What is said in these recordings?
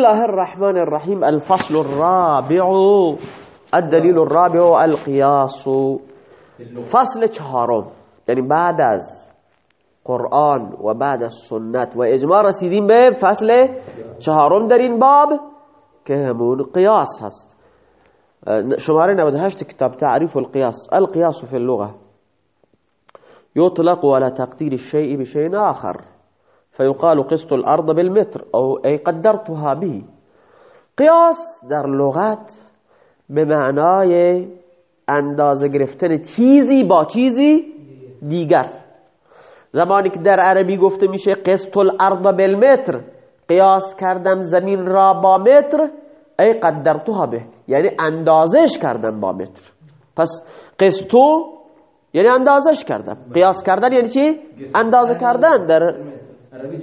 الله الرحمن الرحیم الفصل الرابع الدلیل الرابع القیاس فصل چهارم. یعنی بعد از قرآن و بعد از سنت و اجماع رسیدیم به فصل چهارم. در این باب که همون قیاس هست. شماره 98 کتاب تعریف القیاس. القیاس في اللغة. يطلق على تقدير الشيء بشيء آخر. فيقال قسط الأرض بالمتر أو أي قدرتها به. قیاس در لغت به معنای اندازه گرفتن چیزی با چیزی دیگر. زمانی که در عربی گفته میشه قسط الارض بالمتر قیاس کردم زمین را با متر ای قدرتها به. یعنی اندازش کردم با متر. پس قسطو یعنی اندازش کردم. قیاس کردن یعنی چی؟ اندازه کردن در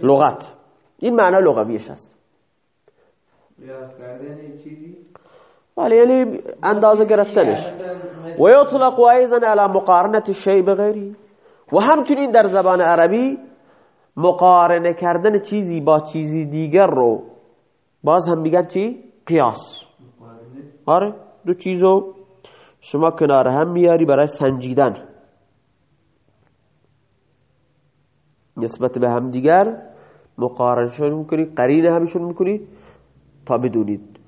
لغت. این معنی لغویش چیزی؟ ولی یعنی اندازه گرفتنش. و یطلق ایضا على مقارنه الشیء بغیری و همچنین در زبان عربی مقارنه کردن چیزی با چیزی دیگر رو باز هم میگن چی؟ قیاس. آره دو چیزو شما کنار هم میاری برای سنجیدن. نسبت به هم دیگر مقارنشون می‌کنی قرین همشون می‌کنی؟ تا بدونید.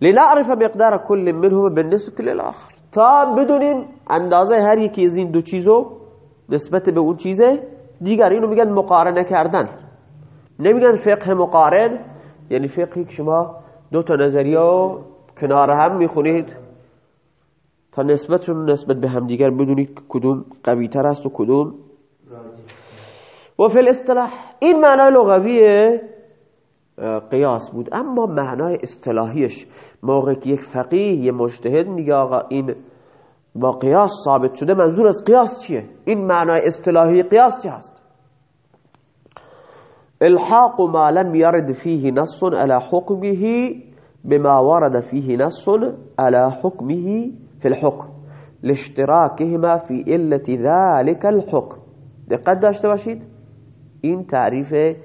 لنعرف مقدار كل منهم بالنسبه للاخر تا بدونیم اندازه هر یکی از این دو چیزو نسبت به اون چیز دیگر اینو میگن مقارنه کردن. نمیگن فقه مقارن یعنی فقهی که شما دو تا نظریه کنار هم می‌خونید. تا نسبتشون نسبت به هم دیگر بدونید کدوم قوی تر است و کدوم و فی الاصطلاح این معنای لغوی قیاس بود. اما معنای اصطلاحیش موقع که یک فقیه یه مجتهد میگه آقا این با قیاس ثابت شده منظور از قیاس چیه؟ این معنای اصطلاحی قیاس چی هست؟ الحاق ما لم يرد فيه نص على حكمه بما ورد فيه نص على حكمه في الحكم لاشتراكهما في علة ذلك الحكم دقت داشته باشید. این تعریف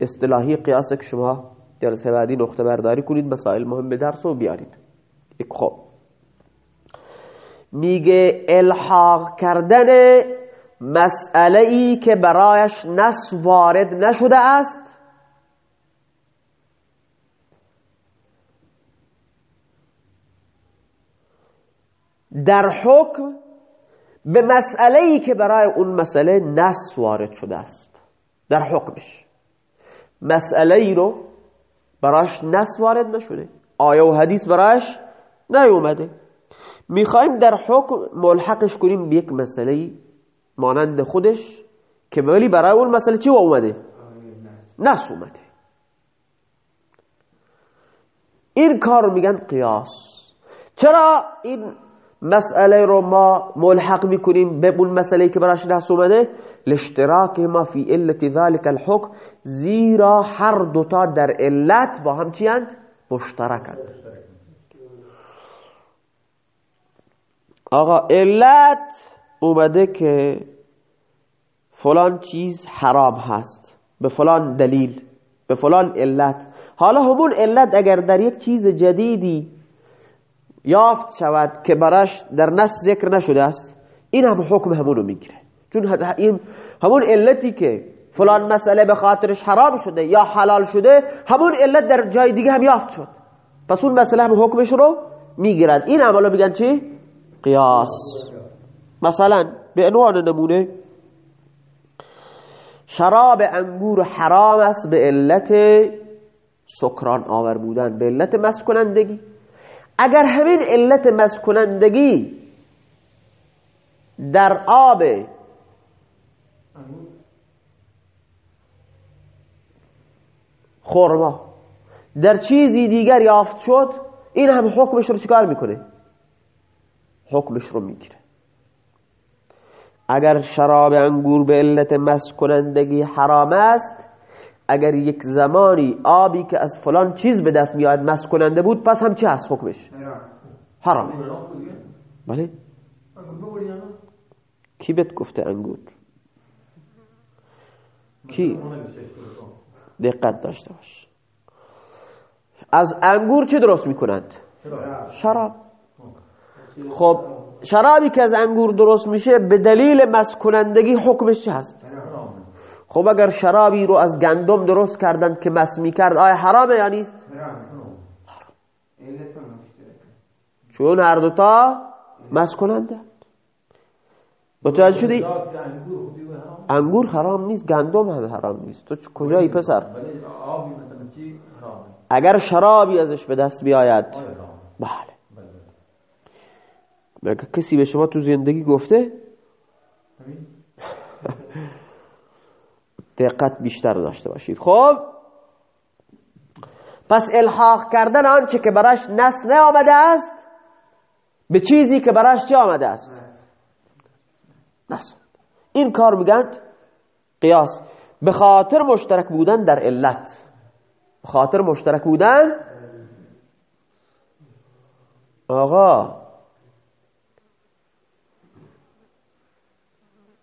اصطلاحی قیاس که شما جلسه بعدی نقطه برداری کنید مسائل مهم به درس و بیارید. خب. میگه الحاق کردن مسئله ای که برایش نص وارد نشده است. در حکم به مسئله ای که برای اون مسئله نص وارد شده است. در حکمش. مسئله ای رو براش نص وارد نشده. آیه و حدیث براش نیومده. می‌خوایم در حکم ملحقش کنیم به یک مسئله مانند خودش که ولی برای اون مسئله چی اومده؟ نص اومده. این کار میگن قیاس. چرا این مسئله رو ما ملحق می‌کنیم به اون مسئله که براش نص اومده لاشتراک ما فی علت ذلك الحکم زیرا هر دوتا در علت با هم چی اند؟ مشترکند آقا علت اومده که فلان چیز حرام هست به فلان دلیل به فلان علت حالا همون علت اگر در یک چیز جدیدی یافت شود که براش در نص ذکر نشده است. این هم حکم همونو می‌گیره. چون همون علتی که فلان مسئله به خاطرش حرام شده یا حلال شده همون علت در جای دیگه هم یافت شد. پس اون مسئله هم حکمش رو می‌گیرد این عملو میگن چی؟ قیاس. مثلا به عنوان نمونه شراب انگور حرام است به علت سکران آور بودن به علت مسکنندگی. اگر همین علت مسکنندگی در آب خورما در چیزی دیگر یافت شد این هم حکمش رو چکار می‌کنه؟ حکمش رو می‌گیره. اگر شراب انگور به علت مس کنندگی حرام است اگر یک زمانی آبی که از فلان چیز به دست میاد مس کننده بود پس هم چه هست؟ حکمش؟ حرامه. بله. کی بهت گفته انگور؟ کی؟ دقت داشته باش. از انگور چه درست می‌کنند؟ شراب. خب شرابی که از انگور درست میشه به دلیل مس کنندگی حکمش چه هست؟ خب اگر شرابی رو از گندم درست کردن که مس می‌کرد آیا حرامه یا نیست؟ چون هر دوتا مس کننده متوجه شدی؟ انگور حرام نیست گندم هم حرام نیست. تو کجایی پسر؟ اگر شرابی ازش به دست بیاید. بله. مگه کسی به شما تو زندگی گفته؟ دقت بیشتر داشته باشید. خب؟ پس الحاق کردن آنچه که براش نس آمده است به چیزی که براش چه آمده است؟ نس. این کار میگن قیاس. به خاطر مشترک بودن در علت. به خاطر مشترک بودن؟ آقا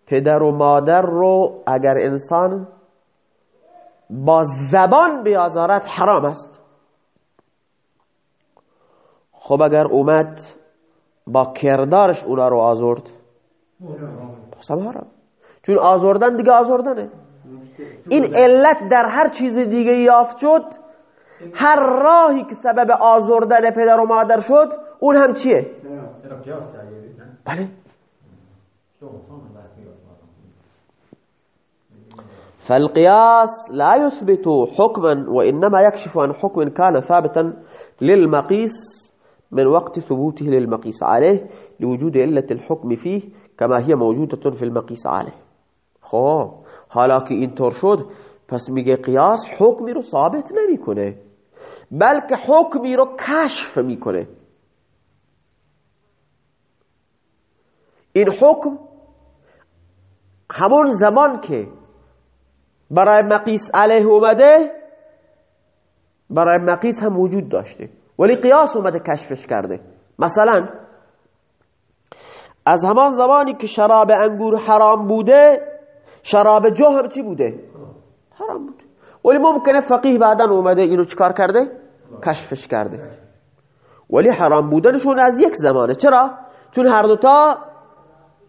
پدر و مادر رو اگر انسان با زبان بیازارد حرام است. خب اگر اومد با کردارش اونا رو آزرد هم حرام. چون آزردن دیگه آزردنه. این علت در هر چیز دیگه یافت شد هر راهی که سبب آزردن پدر و مادر شد اون هم چیه؟ بله. فالقياس لا يثبت حكما وإنما يكشف عن حكم كان ثابتا للمقيس من وقت ثبوته للمقيس عليه لوجود علة الحكم فيه كما هي موجودة في المقيس عليه. خب حالا که اینطور شد پس میگه قیاس حکمی رو ثابت نمیکنه بلکه حکمی رو کشف میکنه. این حکم همون زمان که برای مقیس علیه اومده برای مقیس هم وجود داشته. ولی قیاس اومده کشفش کرده. مثلا از همان زمانی که شراب انگور حرام بوده شراب جو هم چی بوده؟ حرام بوده ولی ممکنه فقیه بعدا اومده اینو چکار کرده؟ کشفش کرده. ولی حرام بودنشون از یک زمانه. چرا؟ چون هر دوتا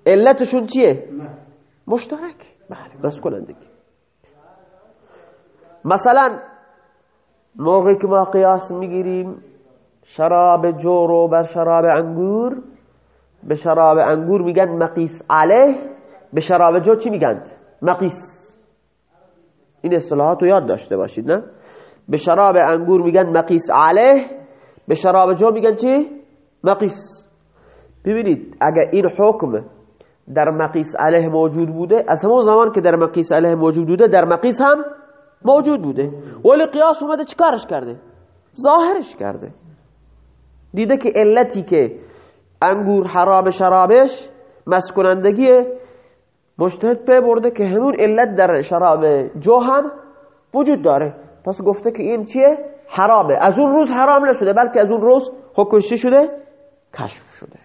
علتشون چیه؟ مشترک. بله بس کنندگی. مثلا موقعی که ما قیاس می‌گیریم شراب جو رو بر شراب انگور به شراب انگور میگن مقیس علیه به شراب جو چی میگن؟ مقیس. این اصطلاحات رو یاد داشته باشید نه؟ به شراب انگور میگن مقیس علیه به شراب جو میگن چی؟ مقیس. ببینید اگر این حکم در مقیس علیه موجود بوده از همون زمان که در مقیس علیه موجود بوده در مقیس هم موجود بوده. ولی قیاس اومده چیکارش کرده؟ ظاهرش کرده. دیده که علتی که انگور حرام شرابش مسکنندگیه مجتهد پی برده که همون علت در شراب جو هم وجود داره. پس گفته که این چیه؟ حرامه. از اون روز حرام نشده بلکه از اون روز حکمش چی شده؟ کشف شده.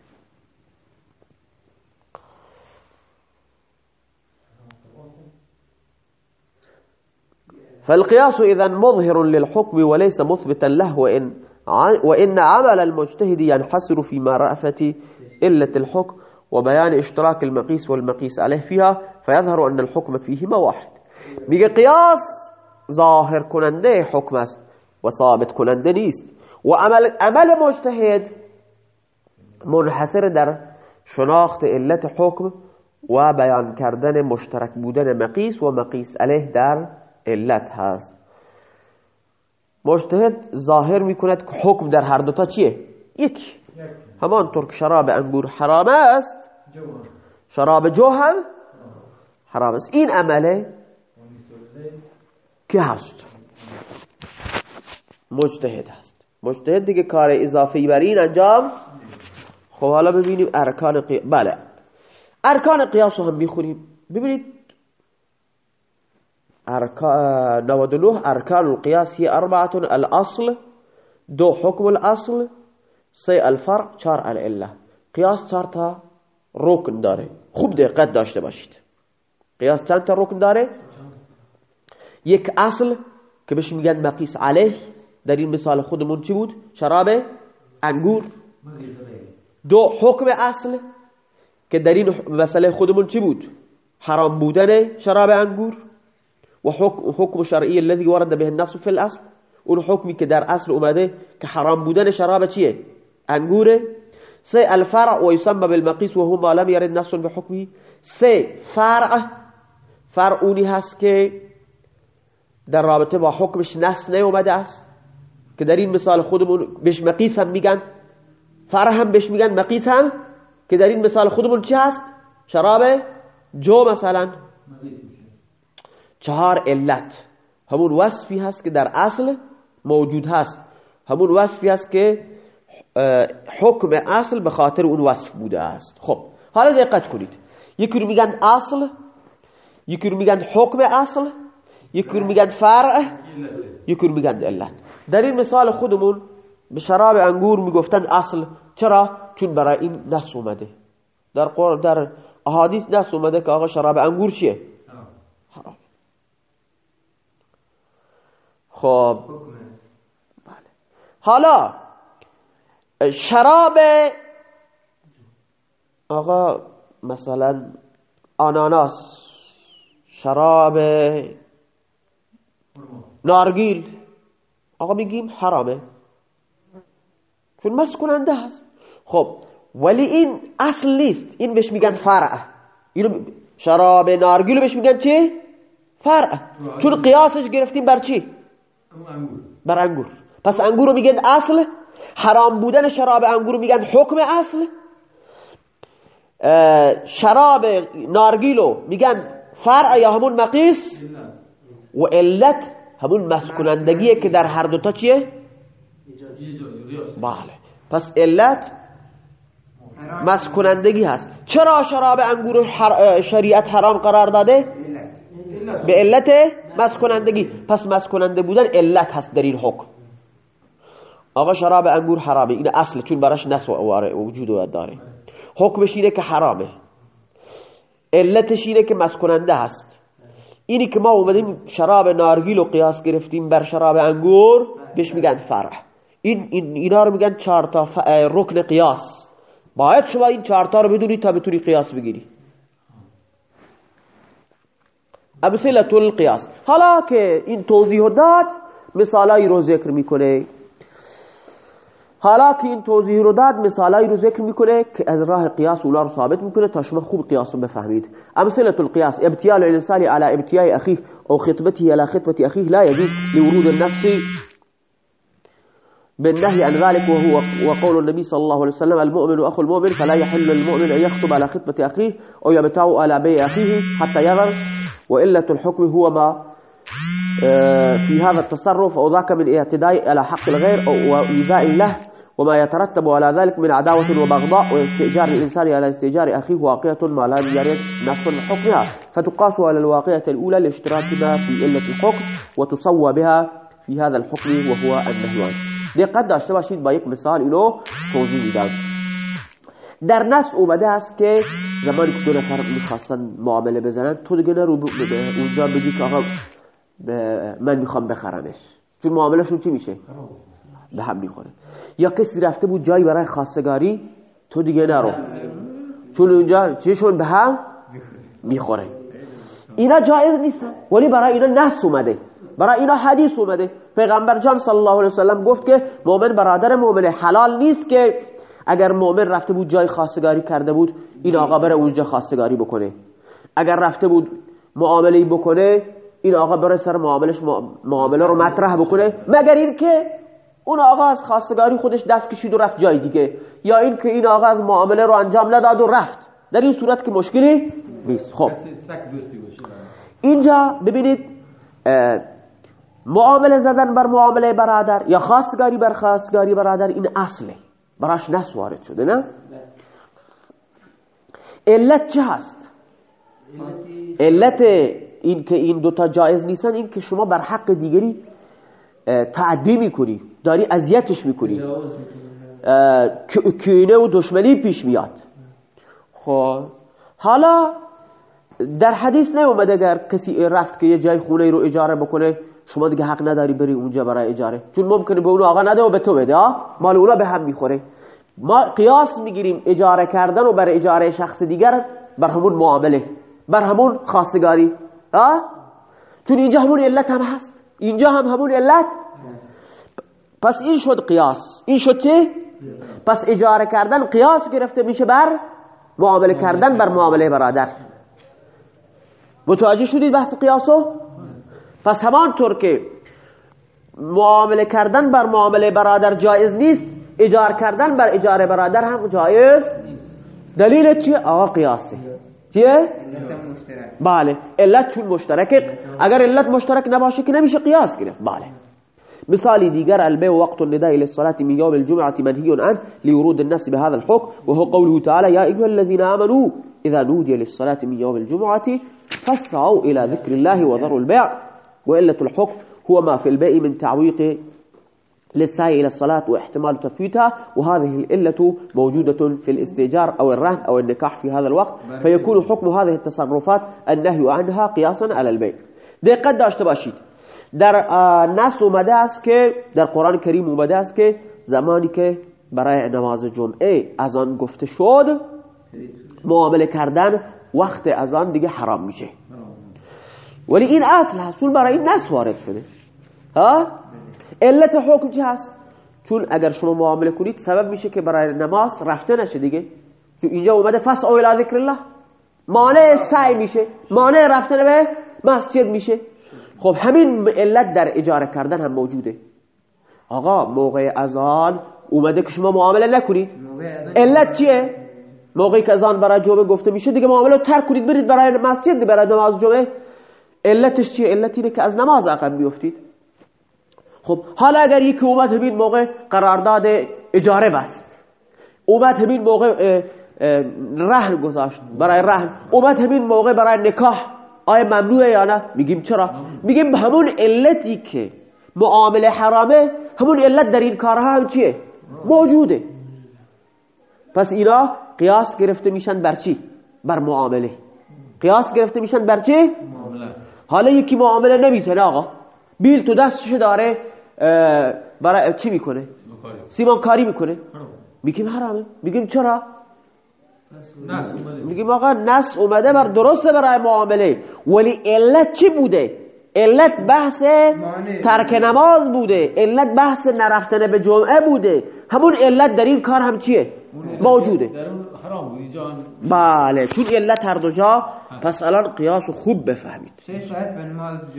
فالقياس إذا مظهر للحكم وليس مثبتا له وإن, وإن عمل المجتهد ينحصر في معرفة إلة الحكم وبيان إشتراك المقيس والمقيس عليه فيها فيظهر أن الحكم فيهما واحد. میگه قیاس ظاهر کننده حکم است و ثابت کننده عمل, مجتهد منحصر در شناخت علت حکم و بیان کردن مشترک بودن مقیس و مقیس علیه در علت هست. مجتهد ظاهر می‌کند که حکم در هر دوتا چیه؟ یک. همانطور که شراب انگور حرام است. شراب جو هم حرام است. این عمله که هست. مجتهد هست. مجتهد دیگه کار اضافی بر این انجام خب حالا ببینیم ارکان قیاس بله. ارکان قیاس رو هم می‌خونیم. ببینید أركان 99 أركان القياس هي أربعة. الأصل دو حكم الأصل سي الفرع چار العلة. قياس چار تا ركن داره. خوب دقت داشته باشید. قياس چند تا ركن داره؟ یک اصل که بهش میگن مقیس علیه. در این مثال خودمون چی بود؟ شراب انگور. دو حکم اصل که در این مسئله خودمون چی بود؟ حرام بودن شراب انگور. و حکم, شرعی الذي ورد به النص في الاصل اون حکمی که در اصل اومده که حرام بودن شراب چیه انگوره سه الفرع و یسمى بالمقیس و هو ما لم يرد نص بحکمه سه فرع فرع اونی هست که در رابطه با حکمش نص نیومده است. که در این مثال خودمون بهش مقیس هم میگن. فرع هم بهش میگن مقیس هم. که در این مثال خودمون چی هست؟ شراب جو مثلا. چهار علت. همون وصفی هست که در اصل موجود هست. همون وصفی هست که حکم اصل به خاطر اون وصف بوده است. خب حالا دقت کنید. یکی رو میگن اصل یکی رو میگن حکم اصل یکی رو میگن فرع یکی رو میگن علت. در این مثال خودمون به شراب انگور می‌گفتن اصل. چرا؟ چون برای این نص اومده. در قرآن در احادیث نص اومده که آقا شراب انگور چیه؟ حرام حرام خب. است. حالا شراب آقا مثلا آناناس شراب نارگیل. آقا میگیم حرامه. چون مس کننده هست خب ولی این اصل نیست. این بهش میگن فرع. اینو شراب نارگیل بهش میگن چی؟ فرع. چون قیاسش گرفتیم بر چی؟ بر انگور پس انگور رو میگن اصل حرام بودن شراب انگور رو میگن حکم اصل شراب نارگیلو میگن فرع یا همون مقیس و علت همون مسکنندگیه که در هر دوتا چیه؟ بله پس علت مسکنندگی هست چرا شراب انگور شریعت حرام قرار داده؟ به علت مسکنندگی پس مسکننده بودن علت هست در این حکم. آقا شراب انگور حرامه. این اصل چون براش نس واره وجود داره. حکمش اینه که حرامه. علتش اینه که مسکننده هست. اینی که ما اومدیم شراب نارگیل و قیاس گرفتیم بر شراب انگور بهش میگن فرع این, این اینا رو میگن چهار تا رکن قیاس. باید شما این چهار تا رو بدونی تا بتونی قیاس بگیری. أمثلة القیاس حالا که این توضیح داد مثالایی رو ذکر میکنه. حالا که این توضیح رو داد مثالایی رو ذکر میکنه که از راه قیاس اولا رو ثابت میکنه تا شما خوب قیاس رو بفهمید. أمثلة القیاس ابتیال الإنسان على ابتیاء اخیه أو خطبته على خطبة اخیه لا يجوز لورود النفس بالنهي عن ذلك وهو وقول النبي صلى الله عليه وسلم المؤمن أخو المؤمن فلا يحل للمؤمن أن يخطب على خطبة أخيه أو يبتاع على بيع أخيه حتى يغر وإلة الحكم هو ما آه، في هذا التصرف أو ذاك من اعتداء على حق الغير أو وإيذاء له وما يترتب على ذلك من عداوة وبغضاء واستئجار الإنسان على استئجار أخيه واقعة ما لا يرد نفس حكمها. فتقاس على الواقعة الأولى لاشتراكها في إلة الحكم وتصوى بها في هذا الحكم وهو النهي عنه. دقت داشته باشید با یک مثال اینو توضیح میدم. در نص اومده است که زمانی که دو نفر می‌خواستن معامله بزنن تو دیگه نرو اونجا بگی که آقا من می‌خوام بخرمش. چون معاملهشون چی میشه؟ به هم می‌خوره. یا کسی رفته بود جایی برای خواستگاری تو دیگه نرو چون اونجا چیشون به هم می‌خوره. اینا جایز نیستن. ولی برای اینا نص اومده. برای اینا حدیث اومده. پیغمبر جان صلی الله علیه وسلم گفت که مؤمن برادر مؤمن حلال نیست که اگر مؤمن رفته بود جای خواستگاری کرده بود این آقا بره اونجا خواستگاری بکنه. اگر رفته بود معامله بکنه این آقا بره سر معاملش معامله رو مطرح بکنه. مگر این که اون آقا از خواستگاری خودش دست کشید و رفت جای دیگه یا این که این آقا از معامله رو انجام نداد و رفت. در این صورت که مشکلی نیست. خب. اینجا ببینید معامله زدن بر معامله برادر یا خواستگاری بر خواستگاری برادر این اصله. براش نس وارد شده نه؟ علت چه هست؟ علت این که این دوتا جایز نیستن این که شما بر حق دیگری تعدی می‌کنی داری اذیتش می‌کنی. کینه و دشمنی پیش میاد. خب حالا در حدیث نیومده اگر کسی رفت که یه جای خونه رو اجاره بکنه شما دیگه حق نداری بری اونجا برای اجاره. چون ممکنه به اون آقا نده و به تو بده مال اونا به هم می‌خوره. ما قیاس می‌گیریم اجاره کردن و برای اجاره شخص دیگر بر همون معامله بر همون خواستگاری ها چون اینجا همون علت هم هست. اینجا هم همون علت. پس این شد قیاس. این شد چه؟ پس اجاره کردن قیاس گرفته میشه بر معامله کردن بر معامله برادر. متوجه شدید بحث قیاسو؟ پس همانطور که معامله کردن بر معامله برادر جایز نیست اجاره کردن بر اجاره برادر هم جایز دلیل چیه؟ آقا قیاسه چیه؟ بله علت چون مشترکه. اگر علت مشترک نباشه که نمیشه قیاس گرفت. بله. مثال دیگر البيع وقت النداء للصلاة من يوم الجمعة منهي عنه لورود الناس بهذا الحكم وهو قوله تعالى يا أيها الذين آمنوا إذا نودي للصلاة من يوم الجمعة فاسعوا إلى ذكر الله وذروا البيع وإلة الحكم هو ما في البيع من تعويق للسعي إلى الصلاة واحتمال تفويتها وهذه الإلة موجودة في الاستئجار أو الرهن أو النكاح في هذا الوقت. فيكون حكم هذه التصرفات النهي عنها قياسا على البيع. دقت داشته باشید در آه، نص اومده است که در قرآن کریم اومده است که زمانی که برای نماز جمعه. از آن گفته شد معامله کردن وقت از آن دیگه حرام میشه. ولی این اصل هست چون برای این نص وارد شده. ها؟ علت حکم چه هست؟ چون اگر شما معامله کنید سبب میشه که برای نماز رفته نشه دیگه. چون اینجا اومده فس او الى ذکر الله. مانع سعی میشه مانع رفتن به مسجد میشه. خب همین علت در اجاره کردن هم موجوده. آقا موقع اذان اومده که شما معامله نکنید. علت چیه؟ موقعی که اذان برای جمعه گفته میشه دیگه معامله رو ترک کنید برید برای مسجد برای نماز جمعه. علتش چیه؟ علت اینه که از نماز عقب بیفتید. خب حالا اگر یکی اومد همین موقع قرارداد اجاره بست. اومد همین موقع رهن گذاشت برای رهن. اومد همین موقع برای نکاح. آیا ممنوعه یا نه؟ میگیم چرا؟ میگیم همون علتی که معامله حرامه همون علت در این کارها هم چیه؟ موجوده. پس اینا قیاس گرفته میشن بر چی؟ بر معامله. قیاس گرفته میشن بر چی؟ حالا یکی معامله نمی‌زنه آقا. بیل تو دستش داره برای چی می‌کنه؟ سیمان کاری می‌کنه. میگیم حرامه. میگیم چرا؟ میگیم آقا نص اومده بر درسته برای معامله. ولی علت چی بوده؟ علت بحث. ترک نماز بوده. علت بحث نرفتن به جمعه بوده. همون علت در این کار هم چیه؟ موجوده. در اون حرام بود اینجا بله چون علت هر دو جا پس الان قیاس خوب بفهمید.